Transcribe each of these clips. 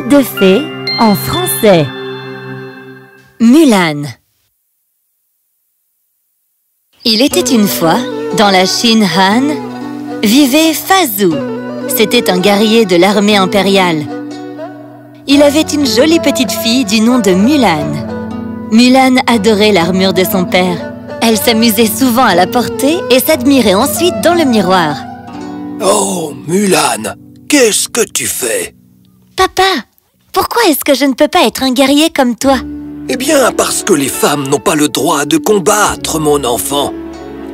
Conte de fées en français Mulan Il était une fois, dans la Chine Han, vivait Fazou. C'était un guerrier de l'armée impériale. Il avait une jolie petite fille du nom de Mulan. Mulan adorait l'armure de son père. Elle s'amusait souvent à la porter et s'admirait ensuite dans le miroir. Oh, Mulan, qu'est-ce que tu fais? Papa, pourquoi est-ce que je ne peux pas être un guerrier comme toi Eh bien, parce que les femmes n'ont pas le droit de combattre, mon enfant.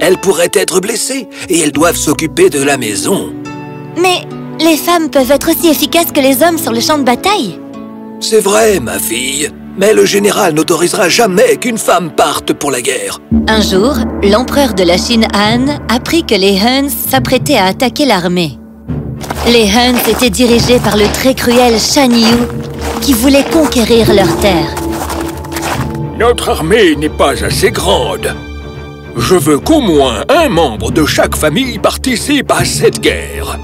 Elles pourraient être blessées et elles doivent s'occuper de la maison. Mais les femmes peuvent être aussi efficaces que les hommes sur le champ de bataille. C'est vrai, ma fille. Mais le général n'autorisera jamais qu'une femme parte pour la guerre. Un jour, l'empereur de la Chine Han apprit que les Huns s'apprêtaient à attaquer l'armée. Les Huns étaient dirigés par le très cruel Shan Yu, qui voulait conquérir leur terre. Notre armée n'est pas assez grande. Je veux qu'au moins un membre de chaque famille participe à cette guerre.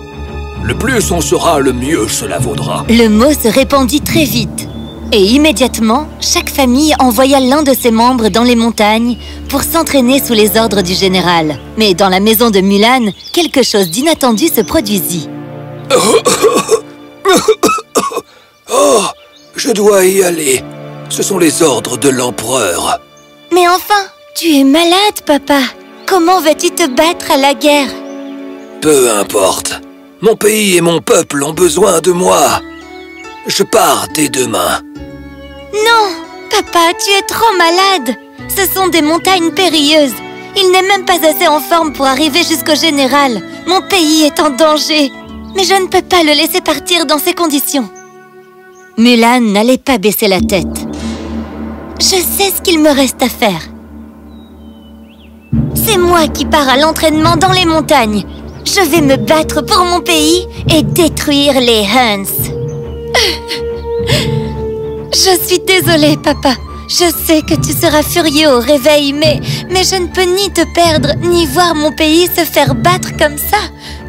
Le plus on sera, le mieux cela vaudra. Le mot se répandit très vite. Et immédiatement, chaque famille envoya l'un de ses membres dans les montagnes pour s'entraîner sous les ordres du général. Mais dans la maison de Mulan, quelque chose d'inattendu se produisit. Oh, je dois y aller. Ce sont les ordres de l'empereur. Mais enfin, tu es malade, papa. Comment vas-tu te battre à la guerre? Peu importe. Mon pays et mon peuple ont besoin de moi. Je pars dès demain. Non Papa, tu es trop malade Ce sont des montagnes périlleuses. Il n'est même pas assez en forme pour arriver jusqu'au général. Mon pays est en danger. Mais je ne peux pas le laisser partir dans ces conditions. Mulan n'allait pas baisser la tête. Je sais ce qu'il me reste à faire. C'est moi qui pars à l'entraînement dans les montagnes. Je vais me battre pour mon pays et détruire les Huns. Je suis désolée, papa. Je sais que tu seras furieux au réveil, mais, mais je ne peux ni te perdre, ni voir mon pays se faire battre comme ça.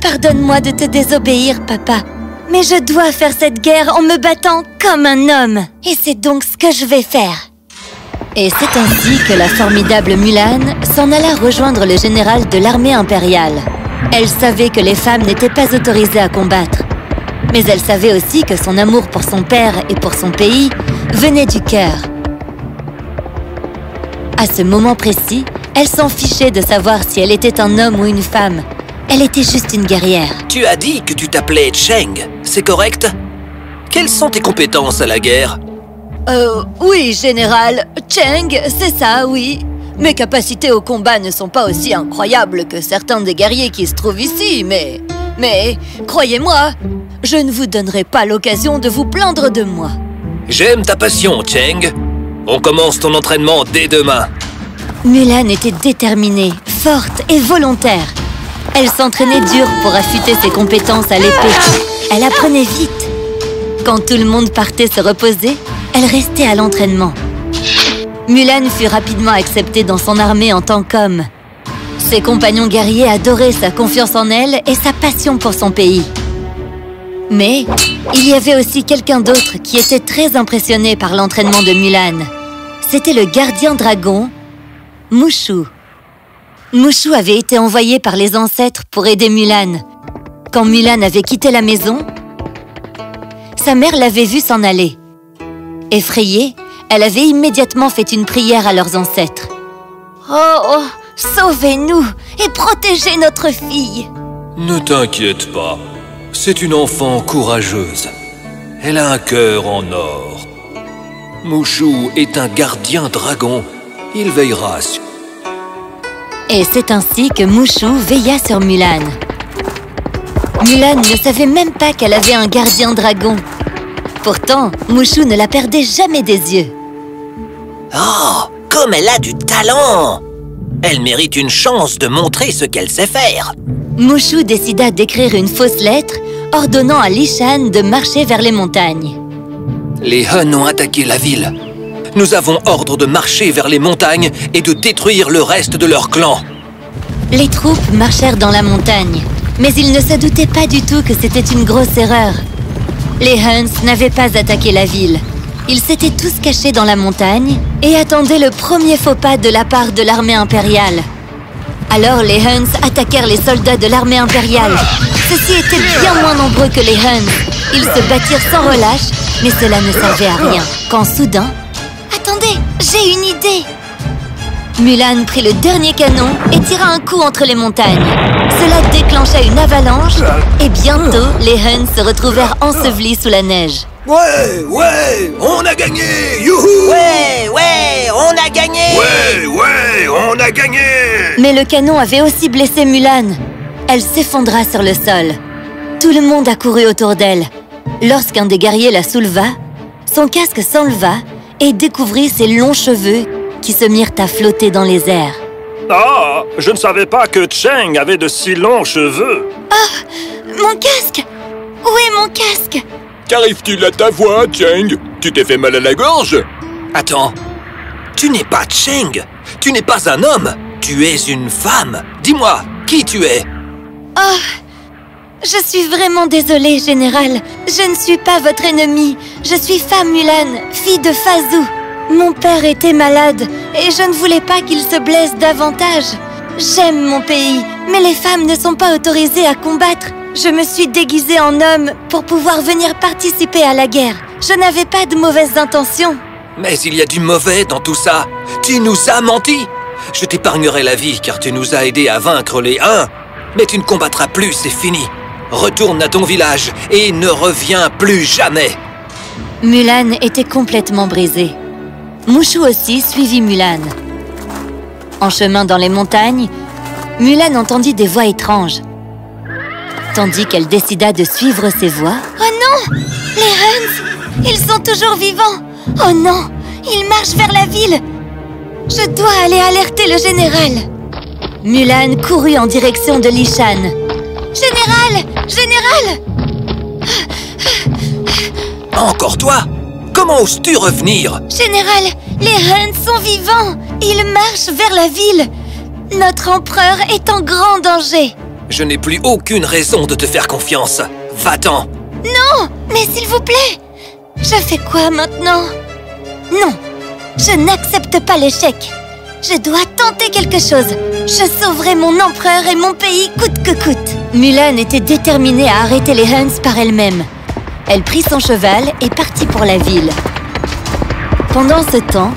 Pardonne-moi de te désobéir, papa. Mais je dois faire cette guerre en me battant comme un homme. Et c'est donc ce que je vais faire. Et c'est ainsi que la formidable Mulan s'en alla rejoindre le général de l'armée impériale. Elle savait que les femmes n'étaient pas autorisées à combattre. Mais elle savait aussi que son amour pour son père et pour son pays venait du cœur. À ce moment précis, elle s'en fichait de savoir si elle était un homme ou une femme. Elle était juste une guerrière. Tu as dit que tu t'appelais Cheng, c'est correct? Quelles sont tes compétences à la guerre? Euh, oui, général. Cheng, c'est ça, oui. Mes capacités au combat ne sont pas aussi incroyables que certains des guerriers qui se trouvent ici, mais... Mais, croyez-moi, je ne vous donnerai pas l'occasion de vous plaindre de moi. J'aime ta passion, Cheng. On commence ton entraînement dès demain. Mulan était déterminée, forte et volontaire. Elle s'entraînait dur pour affûter ses compétences à l'épée. Elle apprenait vite. Quand tout le monde partait se reposer, elle restait à l'entraînement. Mulan fut rapidement acceptée dans son armée en tant qu'homme. Ses compagnons guerriers adoraient sa confiance en elle et sa passion pour son pays. Mais il y avait aussi quelqu'un d'autre qui était très impressionné par l'entraînement de Mulan. C'était le gardien dragon, Mushu. Mushu avait été envoyé par les ancêtres pour aider Mulan. Quand Mulan avait quitté la maison, sa mère l'avait vue s'en aller. Effrayée, elle avait immédiatement fait une prière à leurs ancêtres. Oh, oh sauvez-nous et protégez notre fille Ne t'inquiète pas, c'est une enfant courageuse. Elle a un cœur en or. Mouchou est un gardien dragon. Il veillera sur... Et c'est ainsi que Mushu veilla sur Mulan. Mulan ne savait même pas qu'elle avait un gardien dragon. Pourtant, Mushu ne la perdait jamais des yeux. Oh, comme elle a du talent Elle mérite une chance de montrer ce qu'elle sait faire. Mushu décida d'écrire une fausse lettre ordonnant à Lishan de marcher vers les montagnes. Les Hun ont attaqué la ville. Nous avons ordre de marcher vers les montagnes et de détruire le reste de leur clan. Les troupes marchèrent dans la montagne, mais ils ne se doutaient pas du tout que c'était une grosse erreur. Les Huns n'avaient pas attaqué la ville. Ils s'étaient tous cachés dans la montagne et attendaient le premier faux pas de la part de l'armée impériale. Alors les Huns attaquèrent les soldats de l'armée impériale. Ceux-ci étaient bien moins nombreux que les Huns. Ils se battirent sans relâche, mais cela ne servait à rien. Quand soudain... Attendez, j'ai une idée Mulan prit le dernier canon et tira un coup entre les montagnes. Cela déclencha une avalanche et bientôt, les Huns se retrouvèrent ensevelis sous la neige. Ouais, ouais, on a gagné Youhou Ouais, ouais, on a gagné Ouais, ouais, on a gagné Mais le canon avait aussi blessé Mulan. Elle s'effondra sur le sol. Tout le monde accourut autour d'elle. Lorsqu'un des guerriers la souleva, son casque s'enleva et découvrit ses longs cheveux qui se mirent à flotter dans les airs. Ah, je ne savais pas que Cheng avait de si longs cheveux. Mon casque! Où est mon casque? Qu'arrive-t-il à ta voix, Cheng? Tu t'es fait mal à la gorge. Attends, tu n'es pas Cheng, tu n'es pas un homme, tu es une femme. Dis-moi, qui tu es? Oh Je suis vraiment désolée, Général. Je ne suis pas votre ennemi. Je suis femme fille de Fazou. Mon père était malade et je ne voulais pas qu'il se blesse davantage. J'aime mon pays, mais les femmes ne sont pas autorisées à combattre. Je me suis déguisée en homme pour pouvoir venir participer à la guerre. Je n'avais pas de mauvaises intentions. Mais il y a du mauvais dans tout ça. Tu nous as menti. Je t'épargnerai la vie car tu nous as aidés à vaincre les Huns. Mais tu ne combattras plus, c'est fini. Retourne à ton village et ne reviens plus jamais. Mulan était complètement brisée. Mouchou aussi suivit Mulan. En chemin dans les montagnes, Mulan entendit des voix étranges. Tandis qu'elle décida de suivre ces voix... Oh non Les Huns Ils sont toujours vivants Oh non Ils marchent vers la ville Je dois aller alerter le général Mulan courut en direction de Lishan. Général Général. Encore toi? Comment oses-tu revenir? Général, les Huns sont vivants. Ils marchent vers la ville. Notre empereur est en grand danger. Je n'ai plus aucune raison de te faire confiance. Va-t'en. Non Mais s'il vous plaît. Je fais quoi maintenant? Non Je n'accepte pas l'échec. Je dois tenter quelque chose Je sauverai mon empereur et mon pays coûte que coûte Mulan était déterminée à arrêter les Huns par elle-même. Elle prit son cheval et partit pour la ville. Pendant ce temps,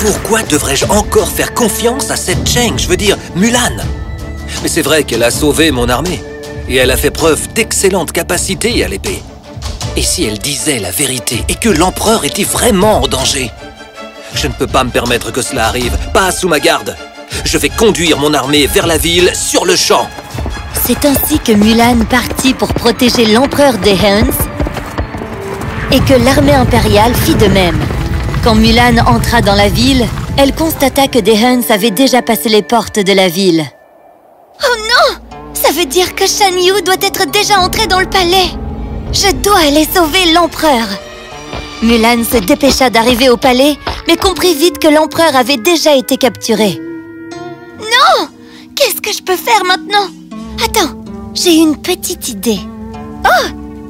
Pourquoi devrais-je encore faire confiance à cette Cheng Je veux dire, Mulan Mais c'est vrai qu'elle a sauvé mon armée. Et elle a fait preuve d'excellentes capacités à l'épée. Et si elle disait la vérité et que l'empereur était vraiment en danger? Je ne peux pas me permettre que cela arrive, pas sous ma garde. Je vais conduire mon armée vers la ville sur le champ. C'est ainsi que Mulan partit pour protéger l'empereur des Huns et que l'armée impériale fit de même. Quand Mulan entra dans la ville, elle constata que des Huns avaient déjà passé les portes de la ville. Oh non Ça veut dire que Shan Yu doit être déjà entré dans le palais Je dois aller sauver l'empereur Mulan se dépêcha d'arriver au palais, mais comprit vite que l'empereur avait déjà été capturé. Que je peux faire maintenant Attends, j'ai une petite idée. Oh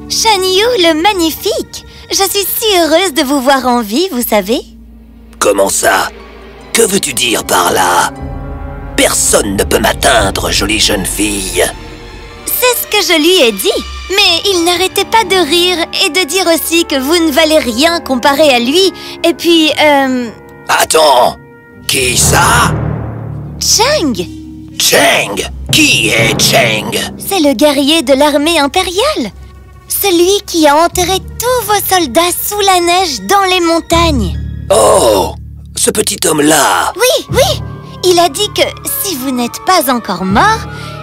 Shan Yu le magnifique. Je suis si heureuse de vous voir en vie, vous savez. Comment ça? Que veux-tu dire par là? Personne ne peut m'atteindre, jolie jeune fille. C'est ce que je lui ai dit. Mais il n'arrêtait pas de rire et de dire aussi que vous ne valez rien comparé à lui. Et puis, euh... Attends Qui ça? Chang Cheng Qui est Cheng C'est le guerrier de l'armée impériale. Celui qui a enterré tous vos soldats sous la neige dans les montagnes. Oh Ce petit homme-là. Oui, oui. Il a dit que si vous n'êtes pas encore mort,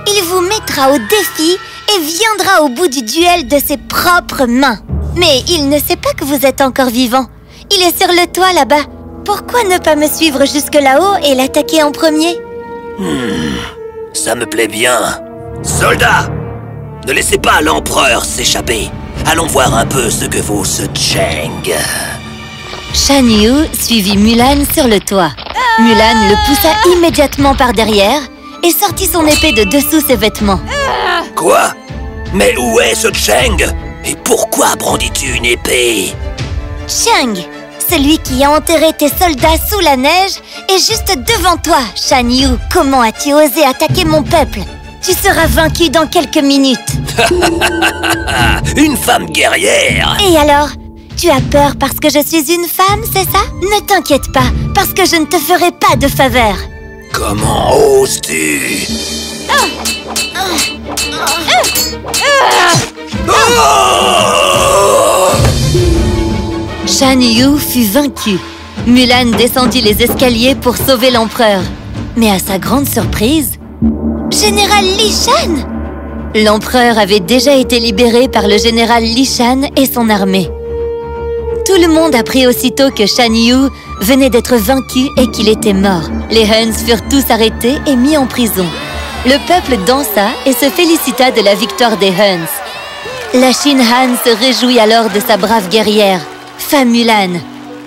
il vous mettra au défi et viendra au bout du duel de ses propres mains. Mais il ne sait pas que vous êtes encore vivant. Il est sur le toit là-bas. Pourquoi ne pas me suivre jusque là-haut et l'attaquer en premier? Ça me plaît bien. Soldats Ne laissez pas l'empereur s'échapper. Allons voir un peu ce que vaut ce Cheng. Shan Yu suivit Mulan sur le toit. Mulan le poussa immédiatement par derrière et sortit son épée de dessous ses vêtements. Quoi? Mais où est ce Cheng? Et pourquoi brandis-tu une épée? Chang, celui qui a enterré tes soldats sous la neige, est juste devant toi, Shan Yu. Comment as-tu osé attaquer mon peuple? Tu seras vaincu dans quelques minutes. Une femme guerrière. Et alors? Tu as peur parce que je suis une femme, c'est ça? Ne t'inquiète pas, parce que je ne te ferai pas de faveur. Comment oses-tu? Shan Yu fut vaincu. Mulan descendit les escaliers pour sauver l'empereur. Mais à sa grande surprise, Général Li Shan L'empereur avait déjà été libéré par le général Li Shan et son armée. Tout le monde apprit aussitôt que Shan Yu venait d'être vaincu et qu'il était mort. Les Huns furent tous arrêtés et mis en prison. Le peuple dansa et se félicita de la victoire des Huns. La Shin Han se réjouit alors de sa brave guerrière, Mulan.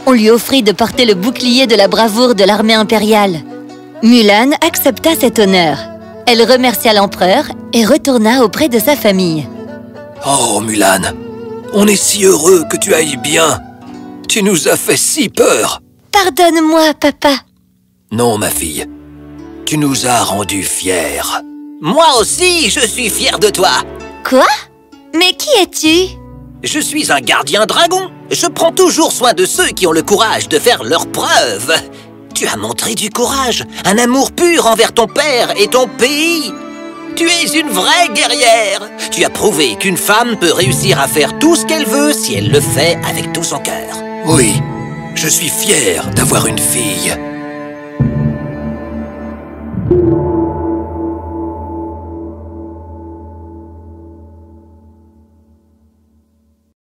On lui offrit de porter le bouclier de la bravoure de l'armée impériale. Mulan accepta cet honneur. Elle remercia l'empereur et retourna auprès de sa famille. Oh, Mulan On est si heureux que tu ailles bien Tu nous as fait si peur Pardonne-moi, papa. Non, ma fille. Tu nous as rendus fiers. Moi aussi, je suis fier de toi Quoi? Mais qui es-tu? Je suis un gardien dragon. Je prends toujours soin de ceux qui ont le courage de faire leurs preuves. Tu as montré du courage, un amour pur envers ton père et ton pays. Tu es une vraie guerrière. Tu as prouvé qu'une femme peut réussir à faire tout ce qu'elle veut si elle le fait avec tout son cœur. Oui, je suis fier d'avoir une fille.